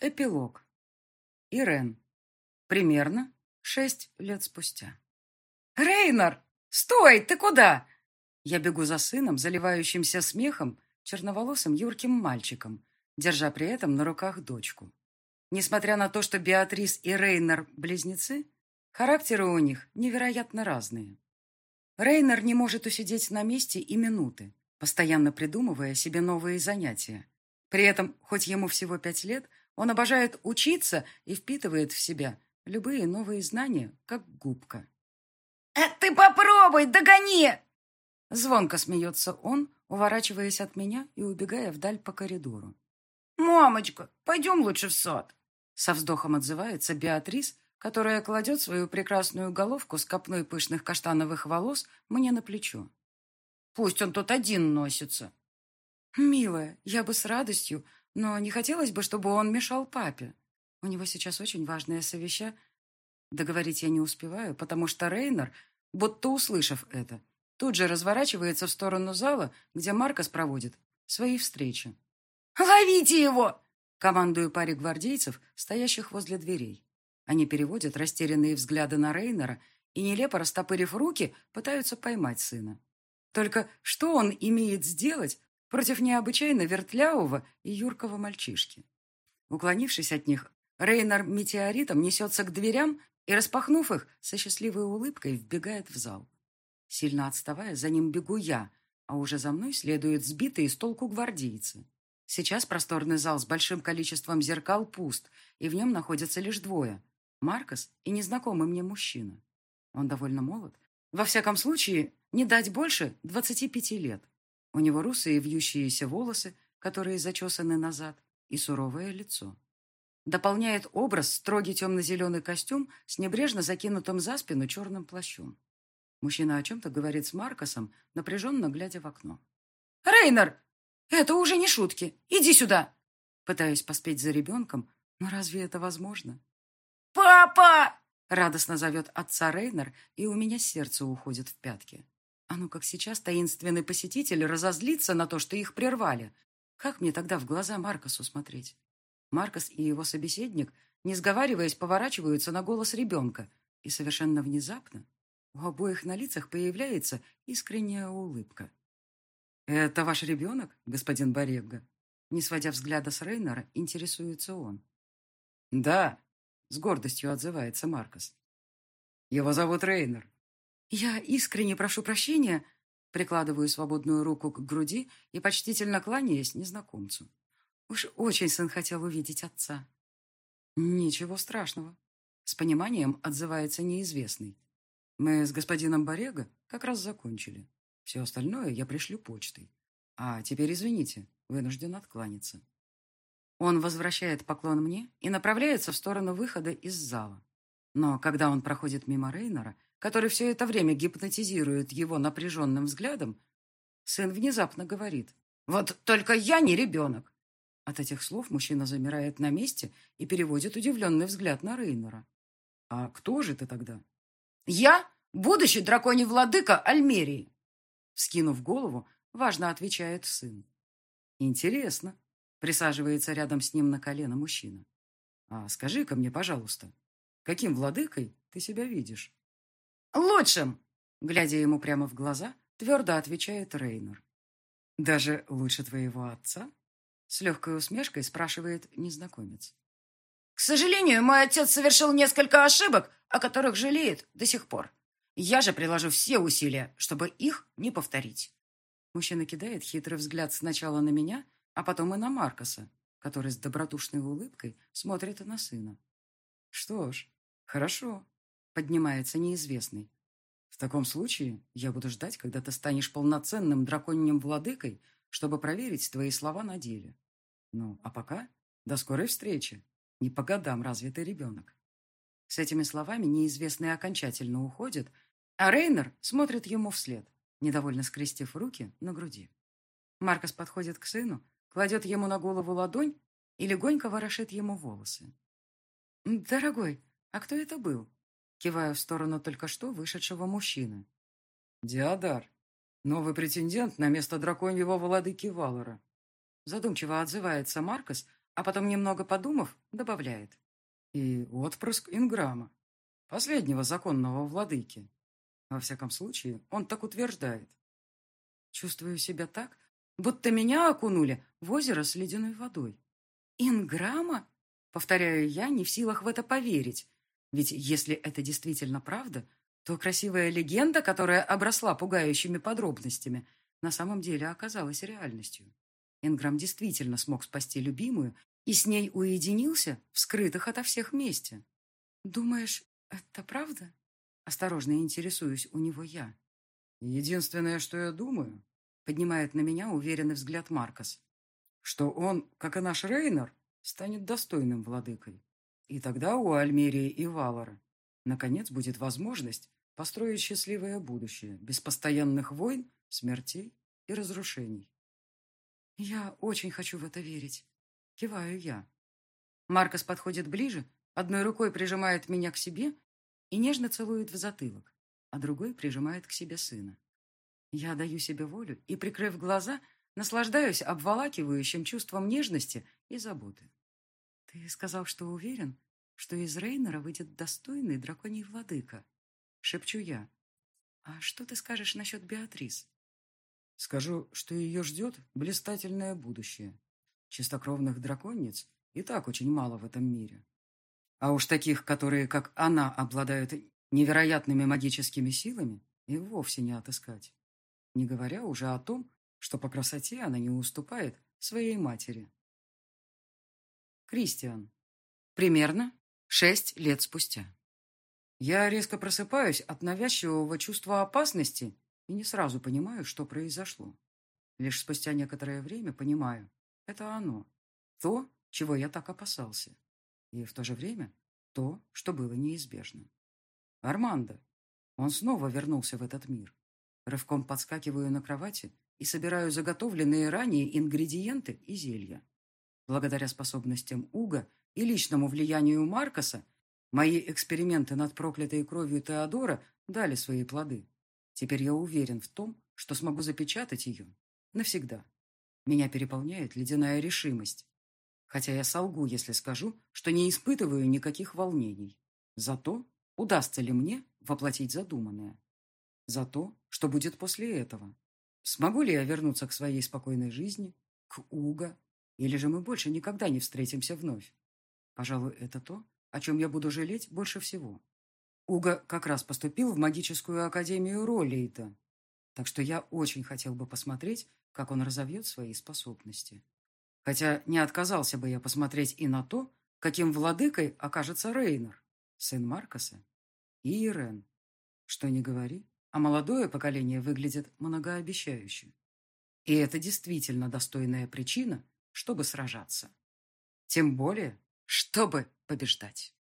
Эпилог. Ирен. Примерно шесть лет спустя. «Рейнар! Стой! Ты куда?» Я бегу за сыном, заливающимся смехом, черноволосым юрким мальчиком, держа при этом на руках дочку. Несмотря на то, что Беатрис и Рейнар – близнецы, характеры у них невероятно разные. Рейнар не может усидеть на месте и минуты, постоянно придумывая себе новые занятия. При этом, хоть ему всего пять лет, он обожает учиться и впитывает в себя любые новые знания, как губка. «Э, «Ты попробуй, догони!» Звонко смеется он, уворачиваясь от меня и убегая вдаль по коридору. «Мамочка, пойдем лучше в сад!» Со вздохом отзывается Беатрис, которая кладет свою прекрасную головку с копной пышных каштановых волос мне на плечо. Пусть он тут один носится. Милая, я бы с радостью, но не хотелось бы, чтобы он мешал папе. У него сейчас очень важное совещание. Договорить я не успеваю, потому что Рейнер, будто услышав это, тут же разворачивается в сторону зала, где Маркос проводит свои встречи. «Ловите его!» Командую паре гвардейцев, стоящих возле дверей. Они переводят растерянные взгляды на Рейнера и, нелепо растопырив руки, пытаются поймать сына. Только что он имеет сделать против необычайно вертлявого и юркого мальчишки? Уклонившись от них, Рейнер метеоритом несется к дверям и, распахнув их, со счастливой улыбкой вбегает в зал. Сильно отставая, за ним бегу я, а уже за мной следуют сбитые с толку гвардейцы. Сейчас просторный зал с большим количеством зеркал пуст, и в нем находятся лишь двое Маркос и незнакомый мне мужчина. Он довольно молод. Во всяком случае, не дать больше 25 лет. У него русые вьющиеся волосы, которые зачесаны назад, и суровое лицо. Дополняет образ строгий темно-зеленый костюм с небрежно закинутым за спину черным плащом. Мужчина о чем-то говорит с Маркосом, напряженно глядя в окно. «Рейнер, это уже не шутки. Иди сюда!» Пытаюсь поспеть за ребенком, но разве это возможно? «Папа!» — радостно зовет отца Рейнер, и у меня сердце уходит в пятки. А ну как сейчас таинственный посетитель разозлится на то, что их прервали. Как мне тогда в глаза Маркосу смотреть? Маркос и его собеседник, не сговариваясь, поворачиваются на голос ребенка, и совершенно внезапно у обоих на лицах появляется искренняя улыбка. «Это ваш ребенок, господин Боревга?» Не сводя взгляда с Рейнера, интересуется он. «Да», с гордостью отзывается Маркос. Его зовут Рейнер. Я искренне прошу прощения, прикладываю свободную руку к груди и почтительно кланяясь незнакомцу. Уж очень сын хотел увидеть отца. Ничего страшного. С пониманием отзывается неизвестный. Мы с господином Борега как раз закончили. Все остальное я пришлю почтой. А теперь, извините, вынужден откланяться. Он возвращает поклон мне и направляется в сторону выхода из зала. Но когда он проходит мимо Рейнера, который все это время гипнотизирует его напряженным взглядом, сын внезапно говорит «Вот только я не ребенок». От этих слов мужчина замирает на месте и переводит удивленный взгляд на Рейнера. «А кто же ты тогда?» «Я будущий драконий владыка Альмерии!» Вскинув голову, важно отвечает сын. «Интересно», Присаживается рядом с ним на колено мужчина. А скажи-ка мне, пожалуйста, каким владыкой ты себя видишь? Лучшим, глядя ему прямо в глаза, твердо отвечает Рейнер. Даже лучше твоего отца? С легкой усмешкой спрашивает незнакомец. К сожалению, мой отец совершил несколько ошибок, о которых жалеет до сих пор. Я же приложу все усилия, чтобы их не повторить. Мужчина кидает хитрый взгляд сначала на меня, а потом и на Маркоса, который с добродушной улыбкой смотрит на сына. «Что ж, хорошо», — поднимается неизвестный. «В таком случае я буду ждать, когда ты станешь полноценным драконьим владыкой, чтобы проверить твои слова на деле. Ну, а пока до скорой встречи. Не по годам развитый ребенок». С этими словами неизвестный окончательно уходит, а Рейнер смотрит ему вслед, недовольно скрестив руки на груди. Маркос подходит к сыну, кладет ему на голову ладонь и легонько ворошит ему волосы. «Дорогой, а кто это был?» Киваю в сторону только что вышедшего мужчины. «Диадар, новый претендент на место драконьего владыки Валора». Задумчиво отзывается Маркос, а потом, немного подумав, добавляет. И отпрыск Инграма, последнего законного владыки. Во всяком случае, он так утверждает. Чувствую себя так, будто меня окунули в озеро с ледяной водой. Инграма? Повторяю я, не в силах в это поверить. Ведь если это действительно правда, то красивая легенда, которая обросла пугающими подробностями, на самом деле оказалась реальностью. Инграм действительно смог спасти любимую и с ней уединился в скрытых ото всех месте. «Думаешь, это правда?» Осторожно интересуюсь у него я. «Единственное, что я думаю», — поднимает на меня уверенный взгляд Маркос, «что он, как и наш Рейнер, станет достойным владыкой. И тогда у Альмерии и Валора наконец будет возможность построить счастливое будущее без постоянных войн, смертей и разрушений. Я очень хочу в это верить. Киваю я. Маркос подходит ближе, одной рукой прижимает меня к себе и нежно целует в затылок, а другой прижимает к себе сына. Я даю себе волю и, прикрыв глаза, наслаждаюсь обволакивающим чувством нежности и заботы. Ты сказал, что уверен, что из Рейнера выйдет достойный драконий владыка. Шепчу я. А что ты скажешь насчет Беатрис? Скажу, что ее ждет блистательное будущее. Чистокровных драконниц и так очень мало в этом мире. А уж таких, которые, как она, обладают невероятными магическими силами, и вовсе не отыскать. Не говоря уже о том, что по красоте она не уступает своей матери. Кристиан. Примерно шесть лет спустя. Я резко просыпаюсь от навязчивого чувства опасности и не сразу понимаю, что произошло. Лишь спустя некоторое время понимаю, это оно, то, чего я так опасался. И в то же время то, что было неизбежно. Армандо. Он снова вернулся в этот мир. Рывком подскакиваю на кровати и собираю заготовленные ранее ингредиенты и зелья. Благодаря способностям Уга и личному влиянию Маркоса мои эксперименты над проклятой кровью Теодора дали свои плоды. Теперь я уверен в том, что смогу запечатать ее навсегда. Меня переполняет ледяная решимость. Хотя я солгу, если скажу, что не испытываю никаких волнений. Зато удастся ли мне воплотить задуманное? За то, что будет после этого. Смогу ли я вернуться к своей спокойной жизни, к Уга, или же мы больше никогда не встретимся вновь? Пожалуй, это то, о чем я буду жалеть больше всего. Уга как раз поступил в магическую академию Роллейта, так что я очень хотел бы посмотреть, как он разовьет свои способности. Хотя не отказался бы я посмотреть и на то, каким владыкой окажется Рейнер, сын Маркоса, и Ирен. Что ни говори, а молодое поколение выглядит многообещающе. И это действительно достойная причина, чтобы сражаться. Тем более, чтобы побеждать.